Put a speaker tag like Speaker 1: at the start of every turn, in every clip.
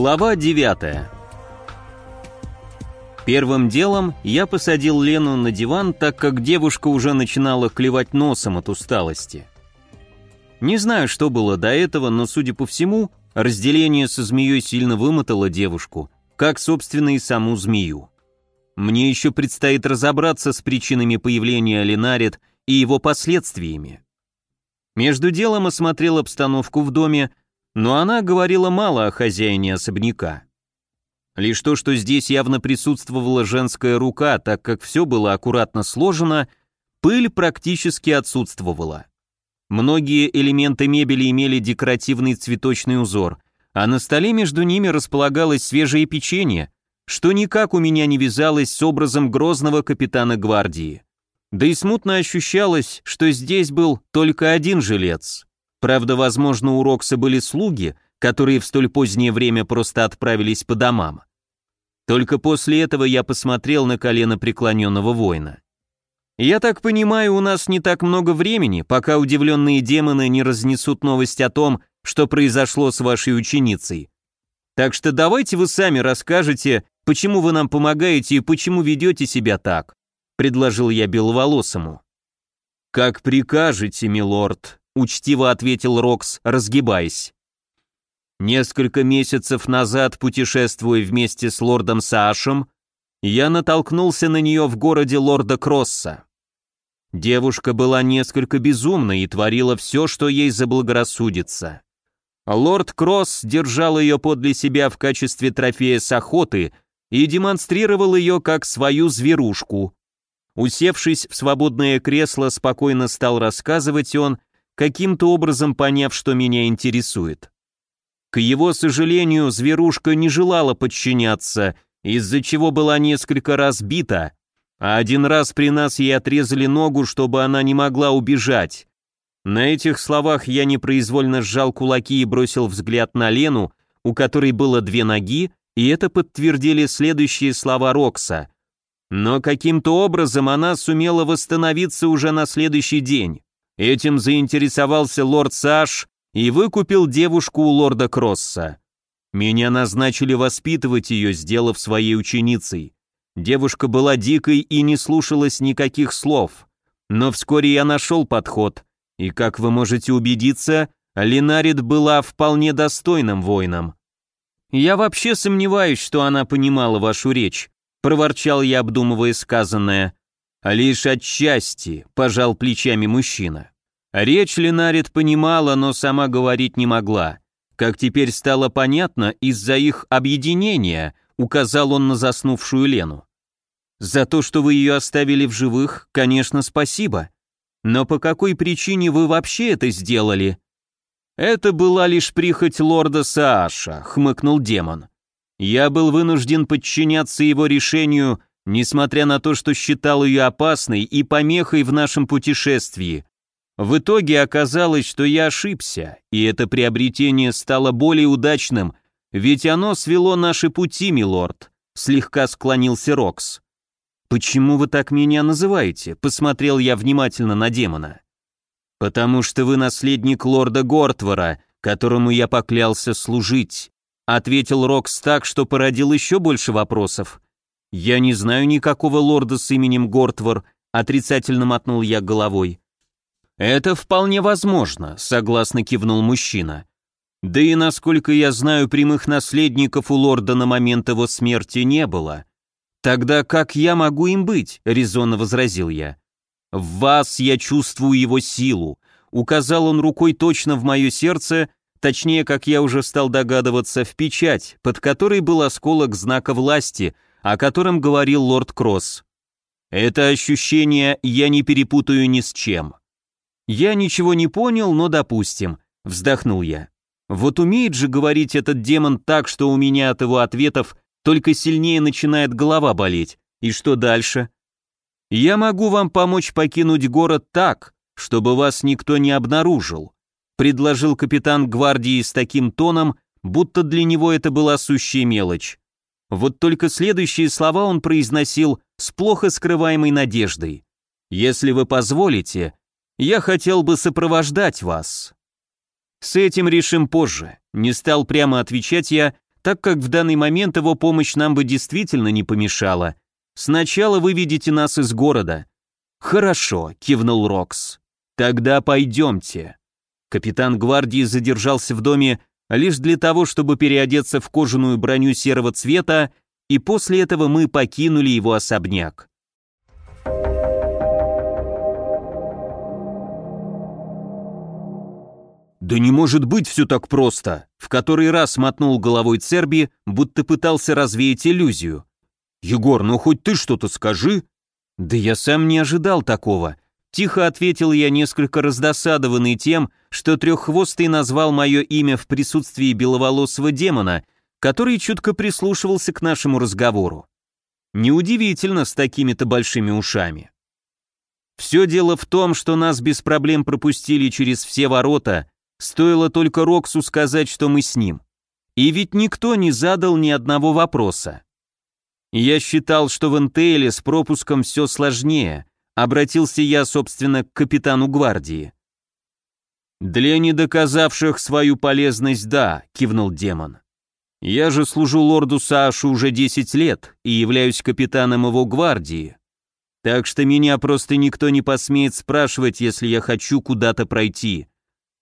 Speaker 1: Глава 9 Первым делом я посадил Лену на диван, так как девушка уже начинала клевать носом от усталости. Не знаю, что было до этого, но, судя по всему, разделение со змеей сильно вымотало девушку, как, собственно, и саму змею. Мне еще предстоит разобраться с причинами появления Ленарит и его последствиями. Между делом осмотрел обстановку в доме, но она говорила мало о хозяине особняка. Лишь то, что здесь явно присутствовала женская рука, так как все было аккуратно сложено, пыль практически отсутствовала. Многие элементы мебели имели декоративный цветочный узор, а на столе между ними располагалось свежее печенье, что никак у меня не вязалось с образом грозного капитана гвардии. Да и смутно ощущалось, что здесь был только один жилец. Правда, возможно, у Рокса были слуги, которые в столь позднее время просто отправились по домам. Только после этого я посмотрел на колено преклоненного воина. «Я так понимаю, у нас не так много времени, пока удивленные демоны не разнесут новость о том, что произошло с вашей ученицей. Так что давайте вы сами расскажете, почему вы нам помогаете и почему ведете себя так», предложил я беловолосому. «Как прикажете, милорд», учтиво ответил Рокс, разгибаясь. Несколько месяцев назад, путешествуя вместе с лордом Саашем, я натолкнулся на нее в городе лорда Кросса. Девушка была несколько безумна и творила все, что ей заблагорассудится. Лорд Кросс держал ее подле себя в качестве трофея с охоты и демонстрировал ее как свою зверушку. Усевшись в свободное кресло, спокойно стал рассказывать он, каким-то образом поняв, что меня интересует. К его сожалению, зверушка не желала подчиняться, из-за чего была несколько раз бита, а один раз при нас ей отрезали ногу, чтобы она не могла убежать. На этих словах я непроизвольно сжал кулаки и бросил взгляд на Лену, у которой было две ноги, и это подтвердили следующие слова Рокса. Но каким-то образом она сумела восстановиться уже на следующий день. Этим заинтересовался лорд Саш и выкупил девушку у лорда Кросса. Меня назначили воспитывать ее, сделав своей ученицей. Девушка была дикой и не слушалась никаких слов. Но вскоре я нашел подход, и, как вы можете убедиться, Линарит была вполне достойным воином. «Я вообще сомневаюсь, что она понимала вашу речь», — проворчал я, обдумывая сказанное. «Лишь отчасти», — пожал плечами мужчина. Речь Ленарит понимала, но сама говорить не могла. Как теперь стало понятно, из-за их объединения указал он на заснувшую Лену. «За то, что вы ее оставили в живых, конечно, спасибо. Но по какой причине вы вообще это сделали?» «Это была лишь прихоть лорда Сааша», — хмыкнул демон. «Я был вынужден подчиняться его решению, несмотря на то, что считал ее опасной и помехой в нашем путешествии. В итоге оказалось, что я ошибся, и это приобретение стало более удачным, ведь оно свело наши пути, милорд», — слегка склонился Рокс. «Почему вы так меня называете?» — посмотрел я внимательно на демона. «Потому что вы наследник лорда Гортвора, которому я поклялся служить», — ответил Рокс так, что породил еще больше вопросов. «Я не знаю никакого лорда с именем Гортвор», — отрицательно мотнул я головой. «Это вполне возможно», — согласно кивнул мужчина. «Да и, насколько я знаю, прямых наследников у лорда на момент его смерти не было. Тогда как я могу им быть?» — резонно возразил я. «В вас я чувствую его силу», — указал он рукой точно в мое сердце, точнее, как я уже стал догадываться, в печать, под которой был осколок знака власти, о котором говорил лорд Кросс. «Это ощущение я не перепутаю ни с чем». «Я ничего не понял, но допустим», — вздохнул я. «Вот умеет же говорить этот демон так, что у меня от его ответов только сильнее начинает голова болеть. И что дальше?» «Я могу вам помочь покинуть город так, чтобы вас никто не обнаружил», предложил капитан гвардии с таким тоном, будто для него это была сущая мелочь. Вот только следующие слова он произносил с плохо скрываемой надеждой. «Если вы позволите, я хотел бы сопровождать вас». С этим решим позже. Не стал прямо отвечать я, так как в данный момент его помощь нам бы действительно не помешала. Сначала выведите нас из города». «Хорошо», — кивнул Рокс. «Тогда пойдемте». Капитан гвардии задержался в доме лишь для того, чтобы переодеться в кожаную броню серого цвета, и после этого мы покинули его особняк. «Да не может быть все так просто!» В который раз мотнул головой Церби, будто пытался развеять иллюзию. «Егор, ну хоть ты что-то скажи!» «Да я сам не ожидал такого», Тихо ответил я, несколько раздосадованный тем, что треххвостый назвал мое имя в присутствии беловолосого демона, который чутко прислушивался к нашему разговору. Неудивительно с такими-то большими ушами. Все дело в том, что нас без проблем пропустили через все ворота, стоило только Роксу сказать, что мы с ним. И ведь никто не задал ни одного вопроса. Я считал, что в Интейле с пропуском все сложнее, Обратился я, собственно, к капитану гвардии. «Для недоказавших свою полезность, да», — кивнул демон. «Я же служу лорду Саашу уже 10 лет и являюсь капитаном его гвардии. Так что меня просто никто не посмеет спрашивать, если я хочу куда-то пройти.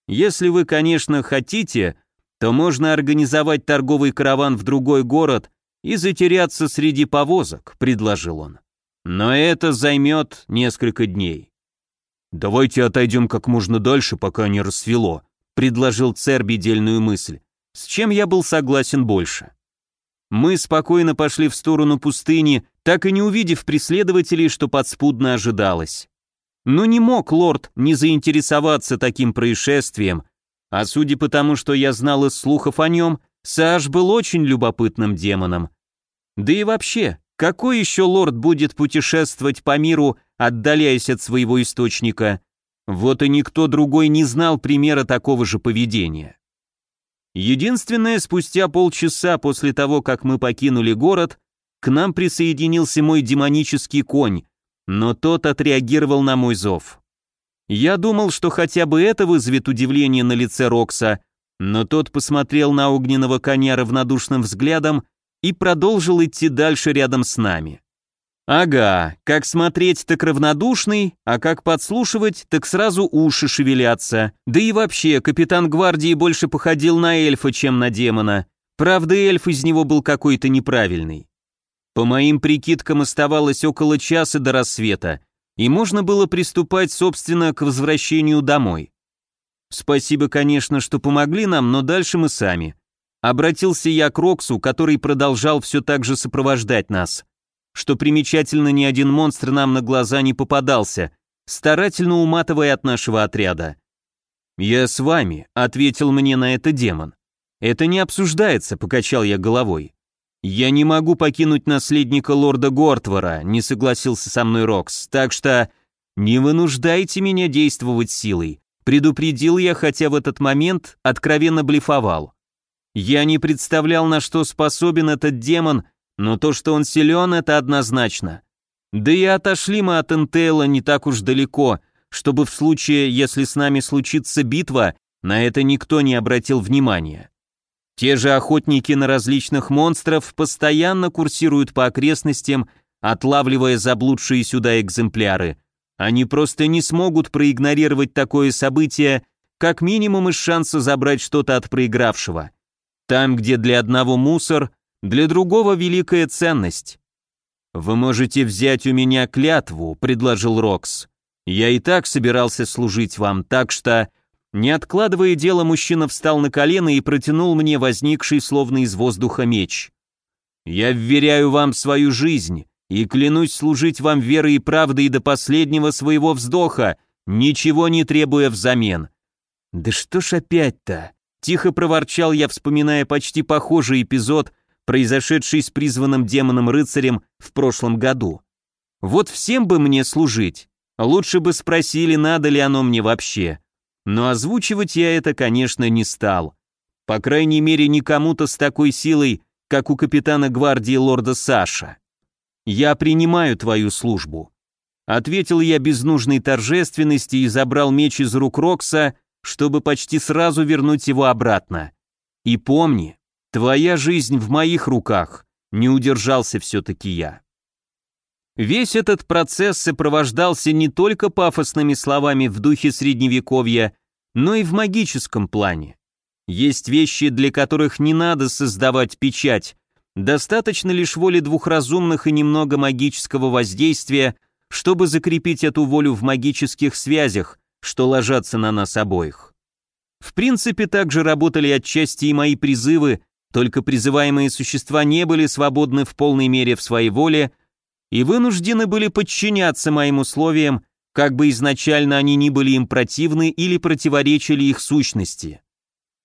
Speaker 1: Если вы, конечно, хотите, то можно организовать торговый караван в другой город и затеряться среди повозок», — предложил он. Но это займет несколько дней. «Давайте отойдем как можно дальше, пока не рассвело», предложил Церби дельную мысль, с чем я был согласен больше. Мы спокойно пошли в сторону пустыни, так и не увидев преследователей, что подспудно ожидалось. Но не мог лорд не заинтересоваться таким происшествием, а судя по тому, что я знал из слухов о нем, Саш был очень любопытным демоном. Да и вообще, какой еще лорд будет путешествовать по миру, отдаляясь от своего источника? Вот и никто другой не знал примера такого же поведения. Единственное, спустя полчаса после того, как мы покинули город, к нам присоединился мой демонический конь, но тот отреагировал на мой зов. Я думал, что хотя бы это вызовет удивление на лице Рокса, но тот посмотрел на огненного коня равнодушным взглядом и продолжил идти дальше рядом с нами. Ага, как смотреть, так равнодушный, а как подслушивать, так сразу уши шевелятся. Да и вообще, капитан гвардии больше походил на эльфа, чем на демона. Правда, эльф из него был какой-то неправильный. По моим прикидкам оставалось около часа до рассвета, и можно было приступать, собственно, к возвращению домой. Спасибо, конечно, что помогли нам, но дальше мы сами. Обратился я к Роксу, который продолжал все так же сопровождать нас. Что примечательно, ни один монстр нам на глаза не попадался, старательно уматывая от нашего отряда. «Я с вами», — ответил мне на это демон. «Это не обсуждается», — покачал я головой. «Я не могу покинуть наследника лорда Гортвара», — не согласился со мной Рокс, «так что не вынуждайте меня действовать силой», — предупредил я, хотя в этот момент откровенно блефовал. Я не представлял, на что способен этот демон, но то, что он силен, это однозначно. Да и отошли мы от Интейла не так уж далеко, чтобы в случае, если с нами случится битва, на это никто не обратил внимания. Те же охотники на различных монстров постоянно курсируют по окрестностям, отлавливая заблудшие сюда экземпляры. Они просто не смогут проигнорировать такое событие, как минимум из шанса забрать что-то от проигравшего. Там, где для одного мусор, для другого великая ценность. «Вы можете взять у меня клятву», — предложил Рокс. «Я и так собирался служить вам, так что...» Не откладывая дело, мужчина встал на колено и протянул мне возникший словно из воздуха меч. «Я вверяю вам свою жизнь и клянусь служить вам верой и правдой до последнего своего вздоха, ничего не требуя взамен». «Да что ж опять-то?» Тихо проворчал я, вспоминая почти похожий эпизод, произошедший с призванным демоном-рыцарем в прошлом году. Вот всем бы мне служить. Лучше бы спросили, надо ли оно мне вообще. Но озвучивать я это, конечно, не стал. По крайней мере, не кому-то с такой силой, как у капитана гвардии лорда Саша. «Я принимаю твою службу», — ответил я без нужной торжественности и забрал меч из рук Рокса, чтобы почти сразу вернуть его обратно. И помни, Твоя жизнь в моих руках, не удержался все-таки я. Весь этот процесс сопровождался не только пафосными словами в духе средневековья, но и в магическом плане. Есть вещи, для которых не надо создавать печать, достаточно лишь воли двух разумных и немного магического воздействия, чтобы закрепить эту волю в магических связях, что ложатся на нас обоих. В принципе, также работали отчасти и мои призывы, только призываемые существа не были свободны в полной мере в своей воле, и вынуждены были подчиняться моим условиям, как бы изначально они ни были им противны или противоречили их сущности.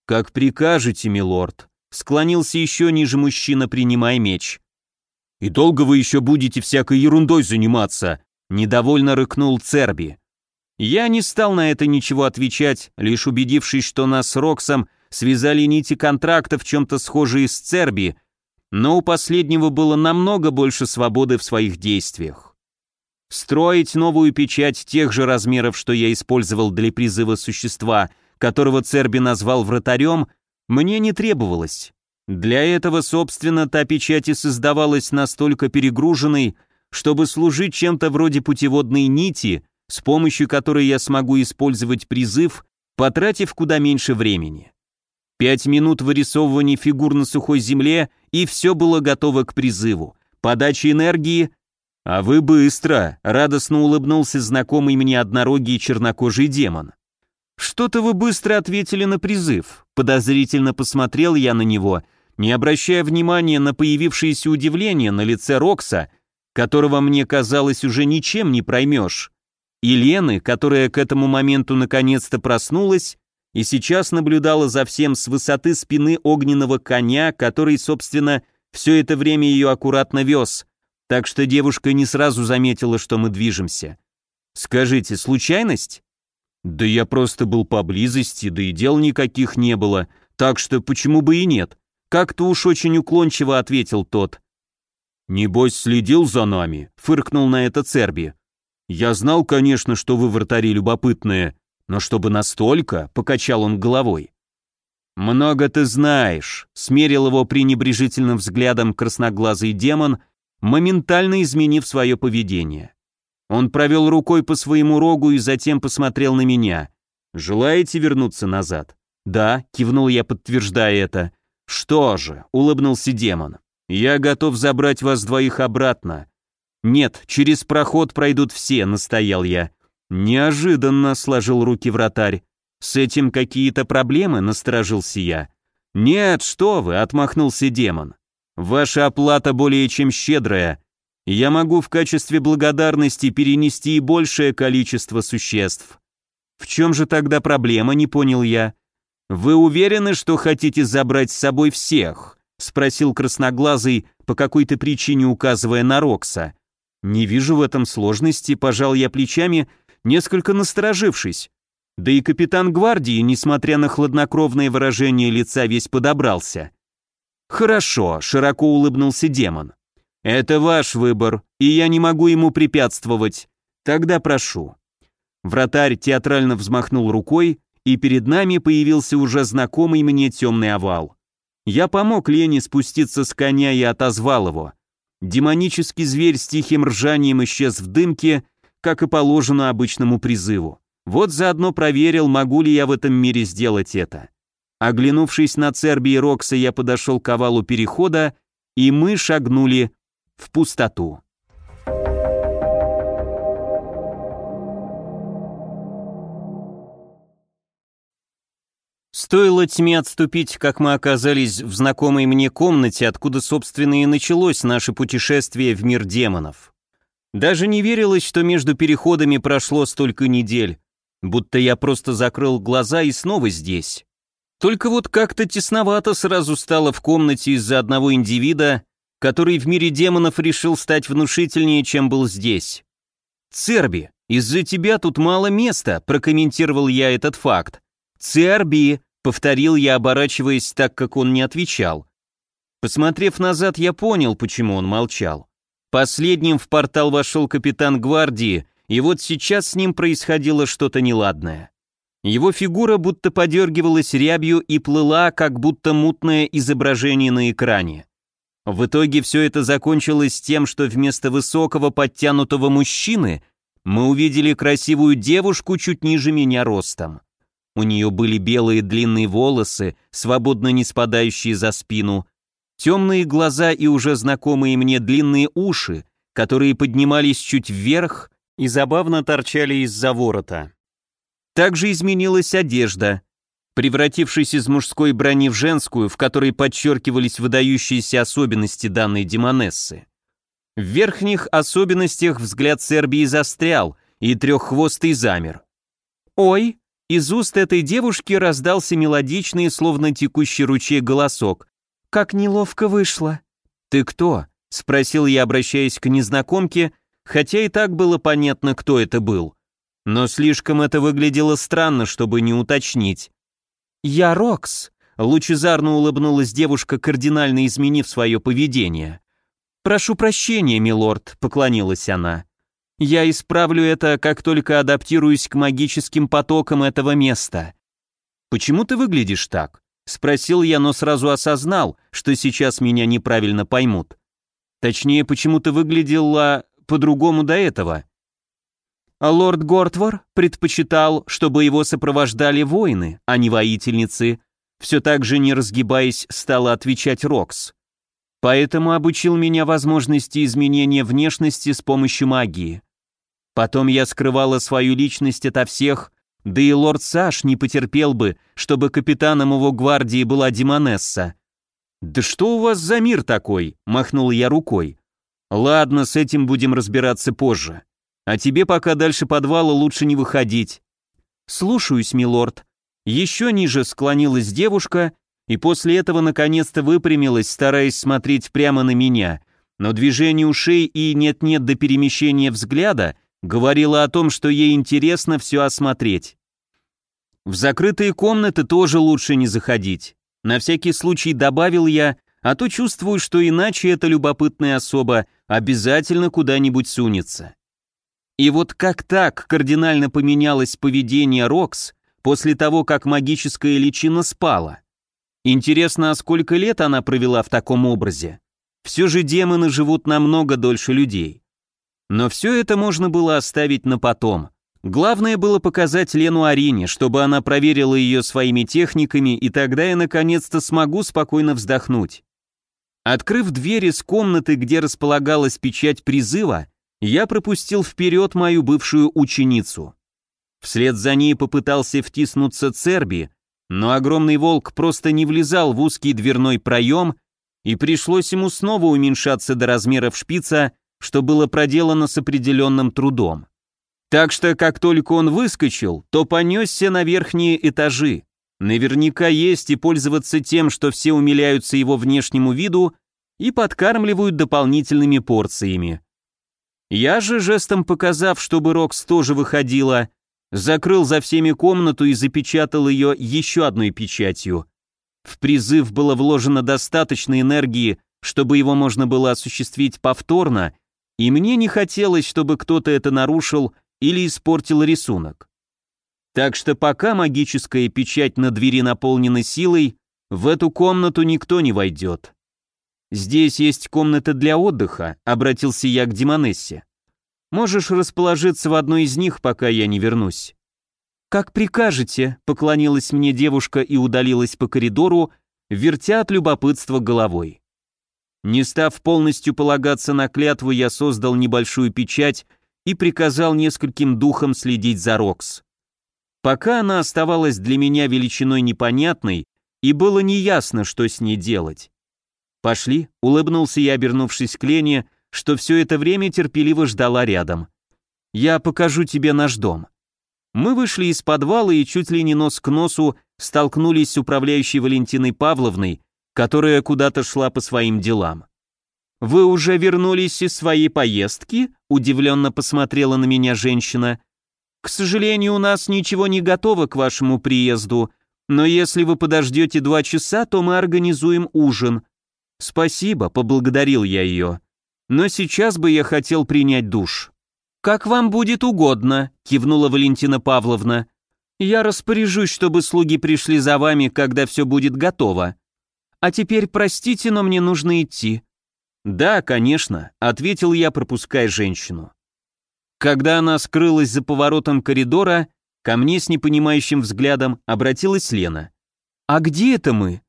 Speaker 1: «Как прикажете, милорд», — склонился еще ниже мужчина, принимая меч. «И долго вы еще будете всякой ерундой заниматься?» — недовольно рыкнул Церби. Я не стал на это ничего отвечать, лишь убедившись, что нас с Роксом связали нити контракта в чем-то схожие с Церби, но у последнего было намного больше свободы в своих действиях. Строить новую печать тех же размеров, что я использовал для призыва существа, которого Церби назвал вратарем, мне не требовалось. Для этого, собственно, та печать и создавалась настолько перегруженной, чтобы служить чем-то вроде путеводной нити, с помощью которой я смогу использовать призыв, потратив куда меньше времени. Пять минут вырисовывания фигур на сухой земле, и все было готово к призыву. Подача энергии... А вы быстро, радостно улыбнулся знакомый мне однорогий чернокожий демон. Что-то вы быстро ответили на призыв. Подозрительно посмотрел я на него, не обращая внимания на появившееся удивление на лице Рокса, которого мне казалось уже ничем не проймешь. И Лены, которая к этому моменту наконец-то проснулась и сейчас наблюдала за всем с высоты спины огненного коня, который, собственно, все это время ее аккуратно вез, так что девушка не сразу заметила, что мы движемся. «Скажите, случайность?» «Да я просто был поблизости, да и дел никаких не было, так что почему бы и нет?» Как-то уж очень уклончиво ответил тот. «Небось, следил за нами», — фыркнул на это Церби. «Я знал, конечно, что вы вратари любопытные, но чтобы настолько, покачал он головой. Много ты знаешь, смерил его пренебрежительным взглядом красноглазый демон, моментально изменив свое поведение. Он провел рукой по своему рогу и затем посмотрел на меня. «Желаете вернуться назад?» «Да», — кивнул я, подтверждая это. «Что же», — улыбнулся демон, — «я готов забрать вас двоих обратно». «Нет, через проход пройдут все», — настоял я. «Неожиданно», — сложил руки вратарь. «С этим какие-то проблемы?» — насторожился я. «Нет, что вы», — отмахнулся демон. «Ваша оплата более чем щедрая. Я могу в качестве благодарности перенести и большее количество существ». «В чем же тогда проблема?» — не понял я. «Вы уверены, что хотите забрать с собой всех?» — спросил красноглазый, по какой-то причине указывая на Рокса. «Не вижу в этом сложности», — пожал я плечами — несколько насторожившись. Да и капитан гвардии, несмотря на хладнокровное выражение лица, весь подобрался. «Хорошо», — широко улыбнулся демон. «Это ваш выбор, и я не могу ему препятствовать. Тогда прошу». Вратарь театрально взмахнул рукой, и перед нами появился уже знакомый мне темный овал. Я помог Лене спуститься с коня и отозвал его. Демонический зверь с тихим ржанием исчез в дымке, как и положено обычному призыву. Вот заодно проверил, могу ли я в этом мире сделать это. Оглянувшись на Церби и Рокса, я подошел к овалу перехода, и мы шагнули в пустоту. Стоило тьме отступить, как мы оказались в знакомой мне комнате, откуда, собственно, и началось наше путешествие в мир демонов. Даже не верилось, что между переходами прошло столько недель, будто я просто закрыл глаза и снова здесь. Только вот как-то тесновато сразу стало в комнате из-за одного индивида, который в мире демонов решил стать внушительнее, чем был здесь. «Церби, из-за тебя тут мало места», — прокомментировал я этот факт. «Церби», — повторил я, оборачиваясь так, как он не отвечал. Посмотрев назад, я понял, почему он молчал. Последним в портал вошел капитан гвардии, и вот сейчас с ним происходило что-то неладное. Его фигура будто подергивалась рябью и плыла, как будто мутное изображение на экране. В итоге все это закончилось тем, что вместо высокого подтянутого мужчины мы увидели красивую девушку чуть ниже меня ростом. У нее были белые длинные волосы, свободно не спадающие за спину, темные глаза и уже знакомые мне длинные уши, которые поднимались чуть вверх и забавно торчали из-за ворота. Также изменилась одежда. Превратившись из мужской брони в женскую, в которой подчеркивались выдающиеся особенности данной демонессы. В верхних особенностях взгляд Сербии застрял, и треххвостый замер. «Ой!» Из уст этой девушки раздался мелодичный, словно текущий ручей голосок. «Как неловко вышло!» «Ты кто?» — спросил я, обращаясь к незнакомке, хотя и так было понятно, кто это был. Но слишком это выглядело странно, чтобы не уточнить. «Я Рокс», — лучезарно улыбнулась девушка, кардинально изменив свое поведение. «Прошу прощения, милорд», — поклонилась она. «Я исправлю это, как только адаптируюсь к магическим потокам этого места». «Почему ты выглядишь так?» — спросил я, но сразу осознал, что сейчас меня неправильно поймут. Точнее, почему ты выглядела по-другому до этого. А лорд Гортвор предпочитал, чтобы его сопровождали воины, а не воительницы. Все так же, не разгибаясь, стала отвечать Рокс. Поэтому обучил меня возможности изменения внешности с помощью магии. Потом я скрывала свою личность ото всех, да и лорд Саш не потерпел бы, чтобы капитаном его гвардии была Димонесса. «Да что у вас за мир такой?» – махнул я рукой. «Ладно, с этим будем разбираться позже. А тебе пока дальше подвала лучше не выходить». «Слушаюсь, милорд». Еще ниже склонилась девушка и после этого наконец-то выпрямилась, стараясь смотреть прямо на меня, но движение ушей и нет-нет до перемещения взгляда говорило о том, что ей интересно все осмотреть. В закрытые комнаты тоже лучше не заходить. На всякий случай добавил я, а то чувствую, что иначе эта любопытная особа обязательно куда-нибудь сунется. И вот как так кардинально поменялось поведение Рокс после того, как магическая личина спала? Интересно, а сколько лет она провела в таком образе? Все же демоны живут намного дольше людей. Но все это можно было оставить на потом. Главное было показать Лену Арине, чтобы она проверила ее своими техниками, и тогда я наконец-то смогу спокойно вздохнуть. Открыв дверь из комнаты, где располагалась печать призыва, я пропустил вперед мою бывшую ученицу. Вслед за ней попытался втиснуться Церби, но огромный волк просто не влезал в узкий дверной проем, и пришлось ему снова уменьшаться до размеров шпица, что было проделано с определенным трудом. Так что, как только он выскочил, то понесся на верхние этажи. Наверняка есть и пользоваться тем, что все умиляются его внешнему виду и подкармливают дополнительными порциями. Я же, жестом показав, чтобы Рокс тоже выходила, закрыл за всеми комнату и запечатал ее еще одной печатью. В призыв было вложено достаточно энергии, чтобы его можно было осуществить повторно, и мне не хотелось, чтобы кто-то это нарушил или испортил рисунок. Так что пока магическая печать на двери наполнена силой, в эту комнату никто не войдет. «Здесь есть комната для отдыха», — обратился я к Демонессе. «Можешь расположиться в одной из них, пока я не вернусь». «Как прикажете», — поклонилась мне девушка и удалилась по коридору, вертя от любопытства головой. Не став полностью полагаться на клятву, я создал небольшую печать и приказал нескольким духам следить за Рокс. Пока она оставалась для меня величиной непонятной, и было неясно, что с ней делать. «Пошли», — улыбнулся я, обернувшись к Лене, что все это время терпеливо ждала рядом. «Я покажу тебе наш дом». Мы вышли из подвала и чуть ли не нос к носу столкнулись с управляющей Валентиной Павловной, которая куда-то шла по своим делам. «Вы уже вернулись из своей поездки?» – удивленно посмотрела на меня женщина. «К сожалению, у нас ничего не готово к вашему приезду, но если вы подождете два часа, то мы организуем ужин. «Спасибо», — поблагодарил я ее. «Но сейчас бы я хотел принять душ». «Как вам будет угодно», — кивнула Валентина Павловна. Я распоряжусь, чтобы слуги пришли за вами, когда все будет готово. А теперь простите, но мне нужно идти. Да, конечно, ответил я, пропуская женщину. Когда она скрылась за поворотом коридора, ко мне с непонимающим взглядом обратилась Лена. «А где это мы?»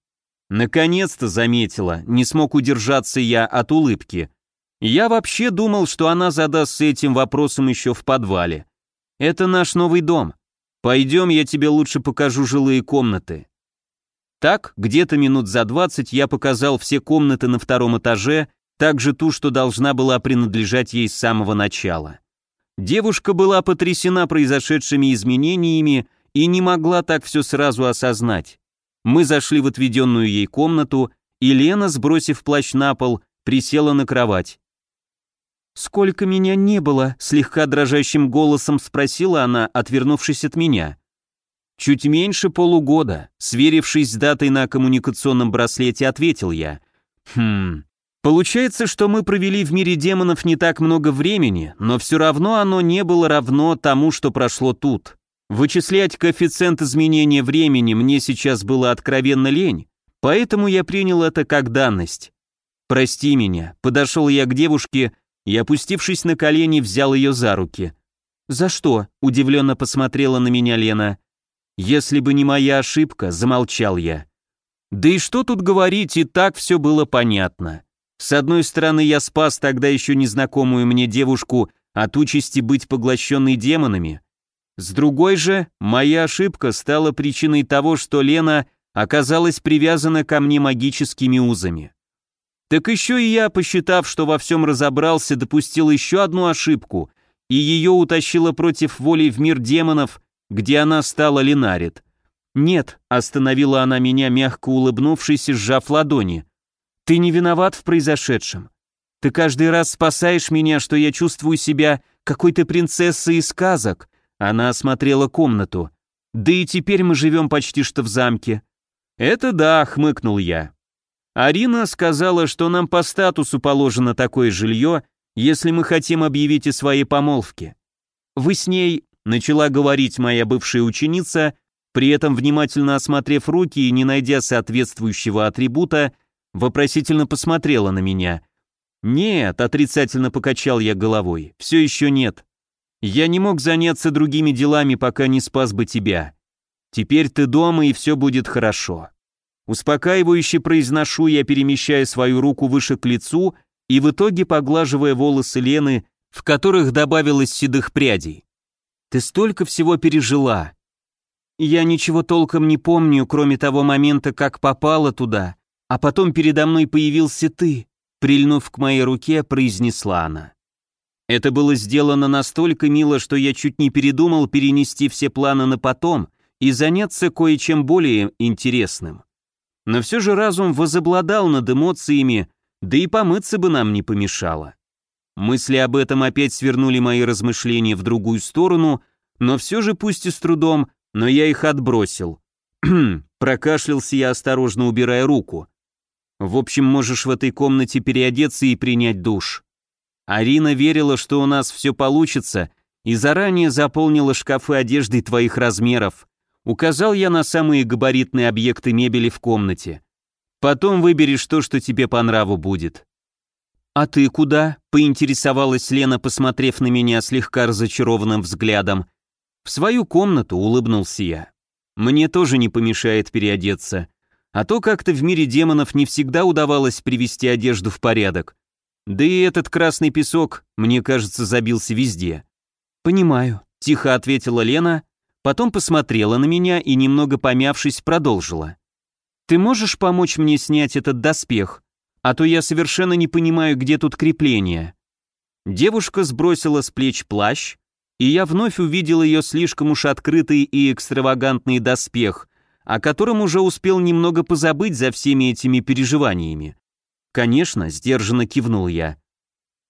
Speaker 1: Наконец-то заметила, не смог удержаться я от улыбки. Я вообще думал, что она задастся этим вопросом еще в подвале. Это наш новый дом. Пойдем, я тебе лучше покажу жилые комнаты. Так, где-то минут за двадцать я показал все комнаты на втором этаже, также ту, что должна была принадлежать ей с самого начала. Девушка была потрясена произошедшими изменениями и не могла так все сразу осознать. Мы зашли в отведенную ей комнату, и Лена, сбросив плащ на пол, присела на кровать. «Сколько меня не было?» — слегка дрожащим голосом спросила она, отвернувшись от меня. «Чуть меньше полугода», — сверившись с датой на коммуникационном браслете, ответил я. «Хм... Получается, что мы провели в мире демонов не так много времени, но все равно оно не было равно тому, что прошло тут. Вычислять коэффициент изменения времени мне сейчас было откровенно лень, поэтому я принял это как данность. «Прости меня», — подошел я к девушке, и, опустившись на колени, взял ее за руки. «За что?» – удивленно посмотрела на меня Лена. «Если бы не моя ошибка», – замолчал я. Да и что тут говорить, и так все было понятно. С одной стороны, я спас тогда еще незнакомую мне девушку от участи быть поглощенной демонами. С другой же, моя ошибка стала причиной того, что Лена оказалась привязана ко мне магическими узами. Так еще и я, посчитав, что во всем разобрался, допустил еще одну ошибку, и ее утащило против воли в мир демонов, где она стала Линарит. «Нет», — остановила она меня, мягко улыбнувшись и сжав ладони. «Ты не виноват в произошедшем. Ты каждый раз спасаешь меня, что я чувствую себя какой-то принцессой из сказок». Она осмотрела комнату. «Да и теперь мы живем почти что в замке». «Это да», — хмыкнул я. Арина сказала, что нам по статусу положено такое жилье, если мы хотим объявить о своей помолвке. Вы с ней, начала говорить моя бывшая ученица, при этом внимательно осмотрев руки и не найдя соответствующего атрибута, вопросительно посмотрела на меня. «Нет», — отрицательно покачал я головой, — «все еще нет. Я не мог заняться другими делами, пока не спас бы тебя. Теперь ты дома, и все будет хорошо». Успокаивающе произношу я, перемещая свою руку выше к лицу и в итоге поглаживая волосы Лены, в которых добавилось седых прядей. «Ты столько всего пережила!» «Я ничего толком не помню, кроме того момента, как попала туда, а потом передо мной появился ты», прильнув к моей руке, произнесла она. Это было сделано настолько мило, что я чуть не передумал перенести все планы на потом и заняться кое-чем более интересным. Но все же разум возобладал над эмоциями, да и помыться бы нам не помешало. Мысли об этом опять свернули мои размышления в другую сторону, но все же, пусть и с трудом, но я их отбросил. Прокашлялся я, осторожно убирая руку. В общем, можешь в этой комнате переодеться и принять душ. Арина верила, что у нас все получится, и заранее заполнила шкафы одеждой твоих размеров. Указал я на самые габаритные объекты мебели в комнате. Потом выберешь то, что тебе по нраву будет. «А ты куда?» — поинтересовалась Лена, посмотрев на меня слегка разочарованным взглядом. «В свою комнату», — улыбнулся я. «Мне тоже не помешает переодеться. А то как-то в мире демонов не всегда удавалось привести одежду в порядок. Да и этот красный песок, мне кажется, забился везде». «Понимаю», — тихо ответила Лена, Потом посмотрела на меня и, немного помявшись, продолжила. «Ты можешь помочь мне снять этот доспех? А то я совершенно не понимаю, где тут крепление». Девушка сбросила с плеч плащ, и я вновь увидел ее слишком уж открытый и экстравагантный доспех, о котором уже успел немного позабыть за всеми этими переживаниями. «Конечно», — сдержанно кивнул я.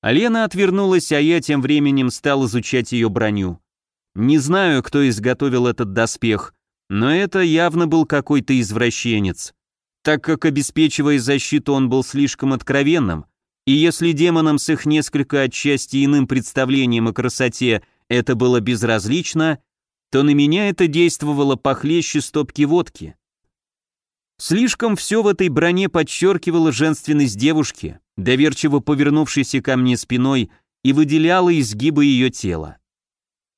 Speaker 1: Лена отвернулась, а я тем временем стал изучать ее броню. Не знаю, кто изготовил этот доспех, но это явно был какой-то извращенец, так как, обеспечивая защиту, он был слишком откровенным, и если демонам с их несколько отчасти иным представлением о красоте это было безразлично, то на меня это действовало похлеще стопки водки. Слишком все в этой броне подчеркивало женственность девушки, доверчиво повернувшейся ко мне спиной и выделяло изгибы ее тела.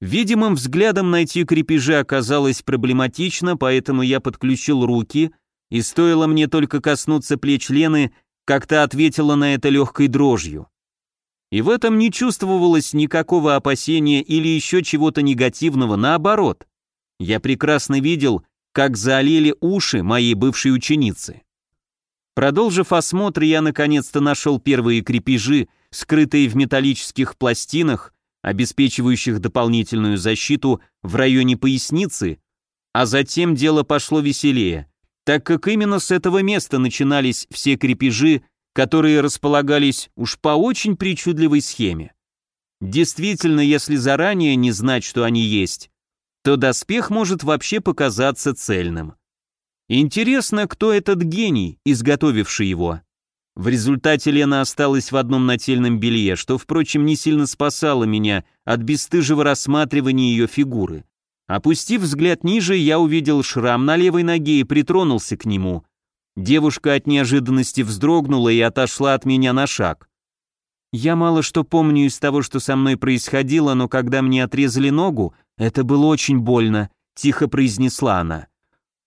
Speaker 1: Видимым взглядом найти крепежи оказалось проблематично, поэтому я подключил руки, и стоило мне только коснуться плеч Лены, как то ответила на это легкой дрожью. И в этом не чувствовалось никакого опасения или еще чего-то негативного, наоборот. Я прекрасно видел, как заолели уши моей бывшей ученицы. Продолжив осмотр, я наконец-то нашел первые крепежи, скрытые в металлических пластинах, обеспечивающих дополнительную защиту в районе поясницы, а затем дело пошло веселее, так как именно с этого места начинались все крепежи, которые располагались уж по очень причудливой схеме. Действительно, если заранее не знать, что они есть, то доспех может вообще показаться цельным. Интересно, кто этот гений, изготовивший его? В результате Лена осталась в одном нательном белье, что, впрочем, не сильно спасало меня от бесстыжего рассматривания ее фигуры. Опустив взгляд ниже, я увидел шрам на левой ноге и притронулся к нему. Девушка от неожиданности вздрогнула и отошла от меня на шаг. Я мало что помню из того, что со мной происходило, но когда мне отрезали ногу, это было очень больно, тихо произнесла она.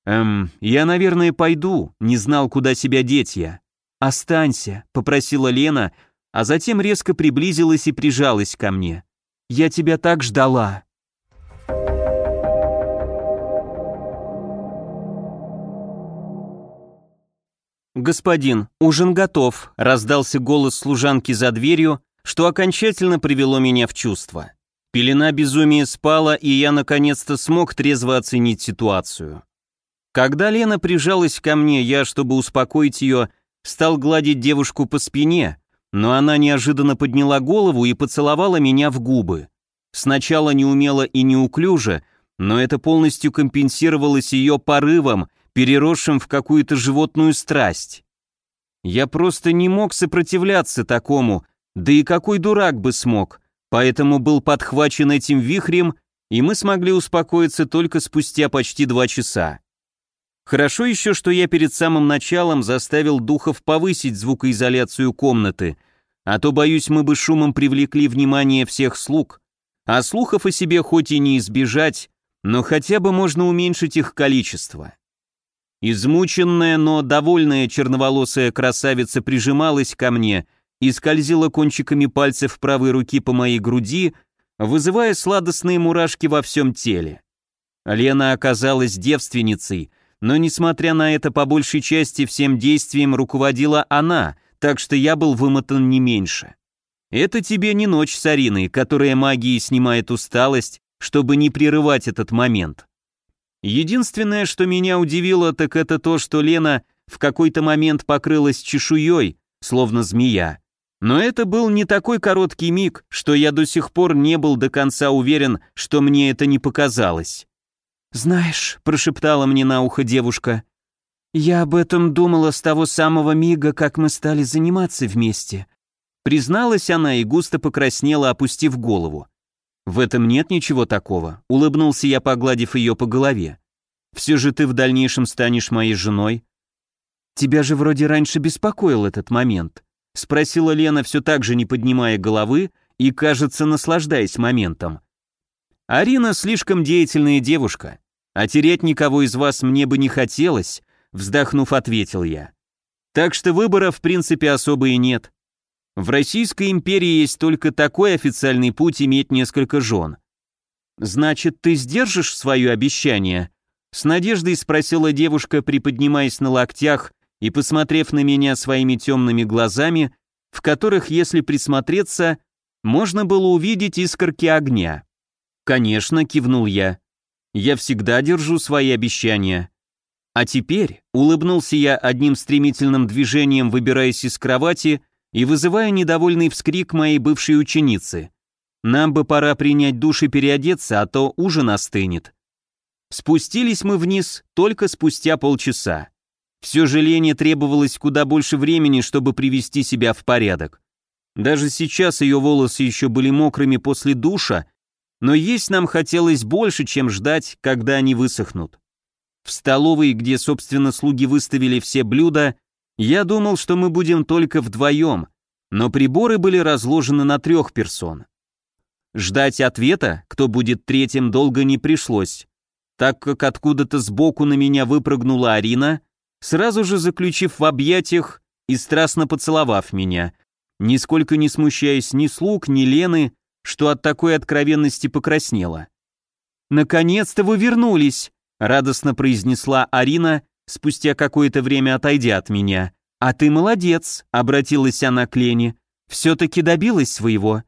Speaker 1: Эм, я, наверное, пойду, не знал, куда себя деть я. Останься, попросила Лена, а затем резко приблизилась и прижалась ко мне. Я тебя так ждала. «Господин, ужин готов», — раздался голос служанки за дверью, что окончательно привело меня в чувство. Пелена безумия спала, и я наконец-то смог трезво оценить ситуацию. Когда Лена прижалась ко мне, я, чтобы успокоить ее, стал гладить девушку по спине, но она неожиданно подняла голову и поцеловала меня в губы. Сначала неумело и неуклюже, но это полностью компенсировалось ее порывом, переросшим в какую-то животную страсть. Я просто не мог сопротивляться такому, да и какой дурак бы смог, поэтому был подхвачен этим вихрем, и мы смогли успокоиться только спустя почти два часа. Хорошо еще, что я перед самым началом заставил духов повысить звукоизоляцию комнаты, а то, боюсь, мы бы шумом привлекли внимание всех слуг, а слухов о себе хоть и не избежать, но хотя бы можно уменьшить их количество. Измученная, но довольная черноволосая красавица прижималась ко мне и скользила кончиками пальцев правой руки по моей груди, вызывая сладостные мурашки во всем теле. Лена оказалась девственницей, но, несмотря на это, по большей части всем действием руководила она, так что я был вымотан не меньше. Это тебе не ночь с Ариной, которая магией снимает усталость, чтобы не прерывать этот момент. Единственное, что меня удивило, так это то, что Лена в какой-то момент покрылась чешуей, словно змея. Но это был не такой короткий миг, что я до сих пор не был до конца уверен, что мне это не показалось. «Знаешь», — прошептала мне на ухо девушка, «я об этом думала с того самого мига, как мы стали заниматься вместе». Призналась она и густо покраснела, опустив голову. «В этом нет ничего такого», — улыбнулся я, погладив ее по голове. «Все же ты в дальнейшем станешь моей женой». «Тебя же вроде раньше беспокоил этот момент», — спросила Лена, все так же не поднимая головы и, кажется, наслаждаясь моментом. «Арина слишком деятельная девушка, а терять никого из вас мне бы не хотелось», — вздохнув, ответил я. «Так что выбора в принципе особо и нет. В Российской империи есть только такой официальный путь иметь несколько жен. Значит, ты сдержишь свое обещание? С надеждой спросила девушка, приподнимаясь на локтях и посмотрев на меня своими темными глазами, в которых, если присмотреться, можно было увидеть искорки огня. «Конечно», — кивнул я. «Я всегда держу свои обещания». А теперь, улыбнулся я одним стремительным движением, выбираясь из кровати и вызывая недовольный вскрик моей бывшей ученицы. «Нам бы пора принять душ и переодеться, а то ужин остынет». Спустились мы вниз только спустя полчаса. Все же Лене требовалось куда больше времени, чтобы привести себя в порядок. Даже сейчас ее волосы еще были мокрыми после душа, но есть нам хотелось больше, чем ждать, когда они высохнут. В столовой, где, собственно, слуги выставили все блюда, я думал, что мы будем только вдвоем, но приборы были разложены на трех персон. Ждать ответа, кто будет третьим, долго не пришлось, так как откуда-то сбоку на меня выпрыгнула Арина, сразу же заключив в объятиях и страстно поцеловав меня, нисколько не смущаясь ни слуг, ни Лены, что от такой откровенности покраснела. «Наконец-то вы вернулись!» — радостно произнесла Арина, спустя какое-то время отойдя от меня. «А ты молодец!» — обратилась она к Лене. «Все-таки добилась своего».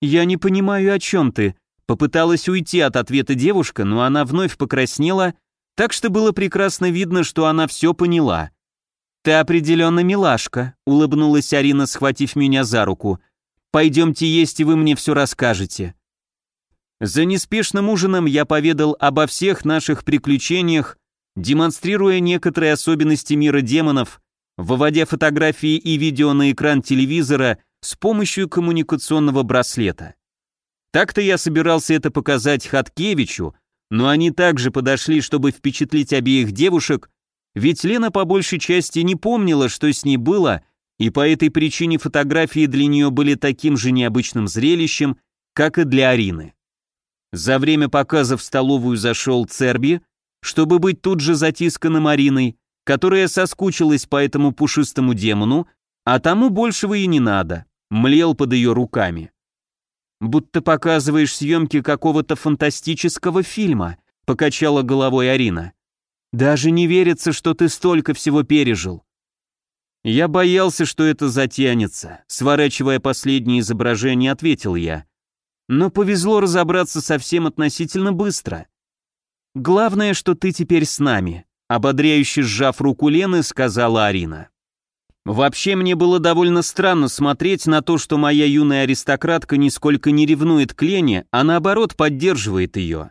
Speaker 1: «Я не понимаю, о чем ты», Попыталась уйти от ответа девушка, но она вновь покраснела, так что было прекрасно видно, что она все поняла. «Ты определенно милашка», — улыбнулась Арина, схватив меня за руку. «Пойдемте есть, и вы мне все расскажете». За неспешным ужином я поведал обо всех наших приключениях, демонстрируя некоторые особенности мира демонов, выводя фотографии и видео на экран телевизора с помощью коммуникационного браслета. Так-то я собирался это показать Хаткевичу, но они также подошли, чтобы впечатлить обеих девушек, ведь Лена по большей части не помнила, что с ней было, и по этой причине фотографии для нее были таким же необычным зрелищем, как и для Арины. За время показа в столовую зашел Церби, чтобы быть тут же затисканным Ариной, которая соскучилась по этому пушистому демону, а тому большего и не надо, млел под ее руками будто показываешь съемки какого-то фантастического фильма», — покачала головой Арина. «Даже не верится, что ты столько всего пережил». Я боялся, что это затянется, сворачивая последнее изображение, ответил я. Но повезло разобраться совсем относительно быстро. Главное, что ты теперь с нами, ободряюще сжав руку Лены, сказала Арина. Вообще мне было довольно странно смотреть на то, что моя юная аристократка нисколько не ревнует к Лене, а наоборот поддерживает ее.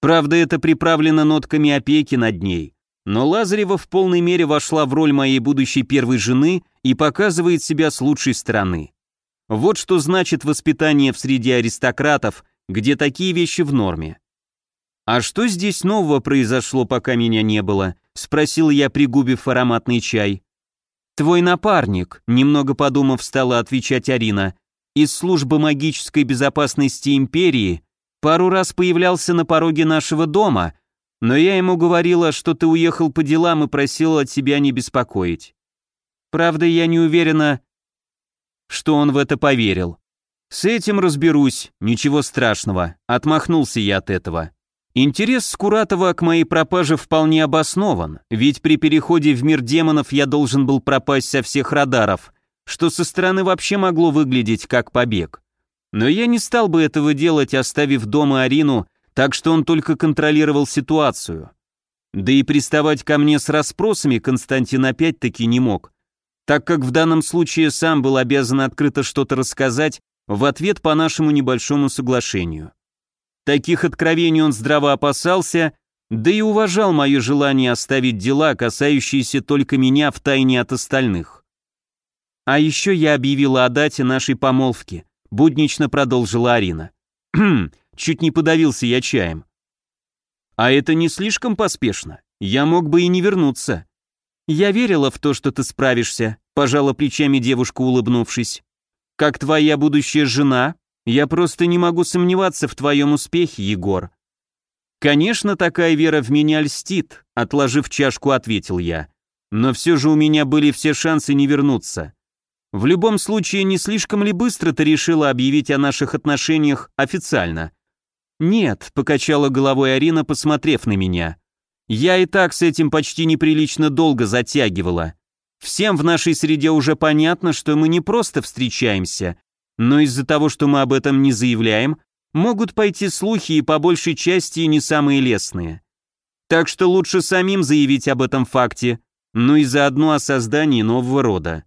Speaker 1: Правда, это приправлено нотками опеки над ней. Но Лазарева в полной мере вошла в роль моей будущей первой жены и показывает себя с лучшей стороны. Вот что значит воспитание в среде аристократов, где такие вещи в норме. «А что здесь нового произошло, пока меня не было?» — спросил я, пригубив ароматный чай. «Твой напарник», — немного подумав, стала отвечать Арина, «из службы магической безопасности Империи пару раз появлялся на пороге нашего дома, но я ему говорила, что ты уехал по делам и просила тебя не беспокоить. Правда, я не уверена, что он в это поверил. С этим разберусь, ничего страшного, отмахнулся я от этого. Интерес Скуратова к моей пропаже вполне обоснован, ведь при переходе в мир демонов я должен был пропасть со всех радаров, что со стороны вообще могло выглядеть как побег. Но я не стал бы этого делать, оставив дома Арину, так что он только контролировал ситуацию. Да и приставать ко мне с расспросами Константин опять-таки не мог, так как в данном случае сам был обязан открыто что-то рассказать в ответ по нашему небольшому соглашению. Таких откровений он здраво опасался, да и уважал мое желание оставить дела, касающиеся только меня в тайне от остальных. А еще я объявила о дате нашей помолвки, буднично продолжила Арина. Хм, чуть не подавился я чаем. А это не слишком поспешно. Я мог бы и не вернуться. Я верила в то, что ты справишься, пожала плечами девушка, улыбнувшись. Как твоя будущая жена, я просто не могу сомневаться в твоем успехе, Егор. Конечно, такая вера в меня льстит, отложив чашку, ответил я. Но все же у меня были все шансы не вернуться. В любом случае, не слишком ли быстро ты решила объявить о наших отношениях официально? Нет, покачала головой Арина, посмотрев на меня. Я и так с этим почти неприлично долго затягивала. Всем в нашей среде уже понятно, что мы не просто встречаемся, но из-за того, что мы об этом не заявляем, могут пойти слухи и по большей части не самые лестные. Так что лучше самим заявить об этом факте, но и заодно о создании нового рода.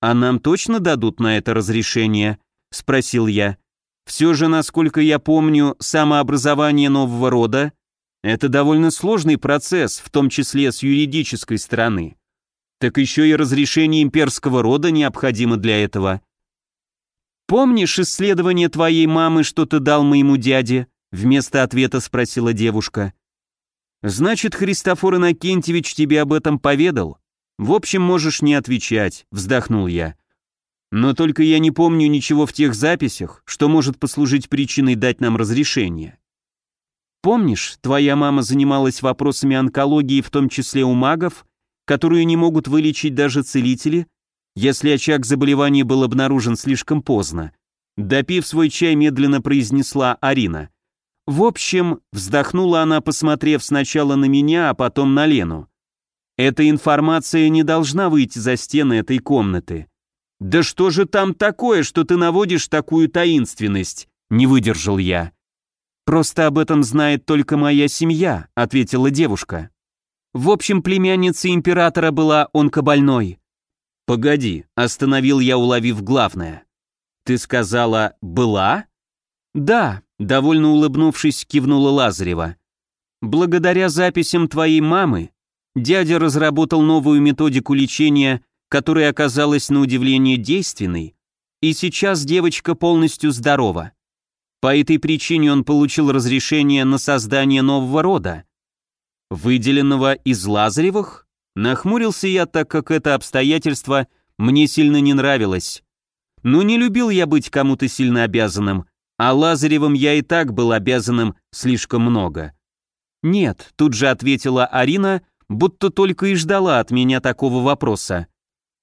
Speaker 1: «А нам точно дадут на это разрешение?» — спросил я. «Все же, насколько я помню, самообразование нового рода — это довольно сложный процесс, в том числе с юридической стороны. Так еще и разрешение имперского рода необходимо для этого. «Помнишь исследование твоей мамы, что ты дал моему дяде?» Вместо ответа спросила девушка. «Значит, Христофор Иннокентьевич тебе об этом поведал? В общем, можешь не отвечать», — вздохнул я. «Но только я не помню ничего в тех записях, что может послужить причиной дать нам разрешение». «Помнишь, твоя мама занималась вопросами онкологии, в том числе у магов, которую не могут вылечить даже целители, если очаг заболевания был обнаружен слишком поздно?» Допив свой чай, медленно произнесла Арина. В общем, вздохнула она, посмотрев сначала на меня, а потом на Лену. Эта информация не должна выйти за стены этой комнаты. Да что же там такое, что ты наводишь такую таинственность? Не выдержал я. Просто об этом знает только моя семья, ответила девушка. В общем, племянница императора была онкобольной. Погоди, остановил я, уловив главное. Ты сказала «была»? Да, Довольно улыбнувшись, кивнула Лазарева. Благодаря записям твоей мамы, дядя разработал новую методику лечения, которая оказалась на удивление действенной, и сейчас девочка полностью здорова. По этой причине он получил разрешение на создание нового рода. Выделенного из Лазаревых? Нахмурился я, так как это обстоятельство мне сильно не нравилось. Но не любил я быть кому-то сильно обязанным, а Лазаревым я и так был обязанным слишком много. «Нет», — тут же ответила Арина, будто только и ждала от меня такого вопроса.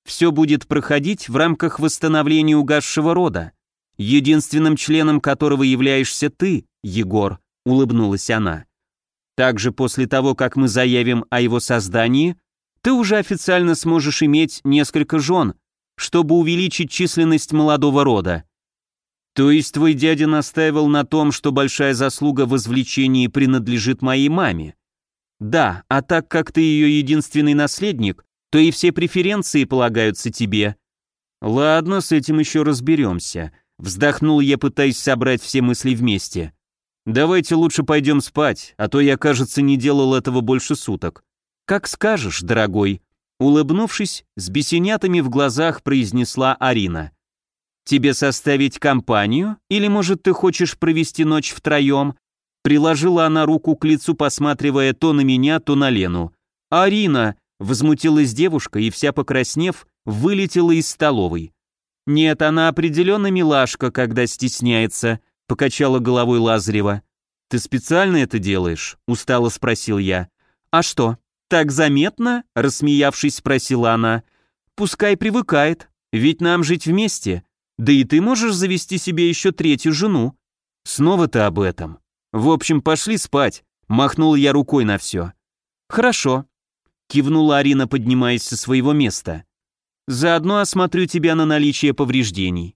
Speaker 1: «Все будет проходить в рамках восстановления угасшего рода, единственным членом которого являешься ты, Егор», — улыбнулась она. «Также после того, как мы заявим о его создании, ты уже официально сможешь иметь несколько жен, чтобы увеличить численность молодого рода. То есть твой дядя настаивал на том, что большая заслуга в извлечении принадлежит моей маме? Да, а так как ты ее единственный наследник, то и все преференции полагаются тебе. Ладно, с этим еще разберемся. Вздохнул я, пытаясь собрать все мысли вместе. Давайте лучше пойдем спать, а то я, кажется, не делал этого больше суток. Как скажешь, дорогой. Улыбнувшись, с бесенятами в глазах произнесла Арина. Тебе составить компанию? Или, может, ты хочешь провести ночь втроем?» Приложила она руку к лицу, посматривая то на меня, то на Лену. «Арина!» — возмутилась девушка и, вся покраснев, вылетела из столовой. «Нет, она определенно милашка, когда стесняется», — покачала головой Лазарева. «Ты специально это делаешь?» — устало спросил я. «А что, так заметно?» — рассмеявшись, спросила она. «Пускай привыкает, ведь нам жить вместе. Да и ты можешь завести себе еще третью жену. Снова ты об этом. В общем, пошли спать. Махнул я рукой на все. Хорошо. Кивнула Арина, поднимаясь со своего места. Заодно осмотрю тебя на наличие повреждений.